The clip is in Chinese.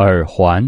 耳环。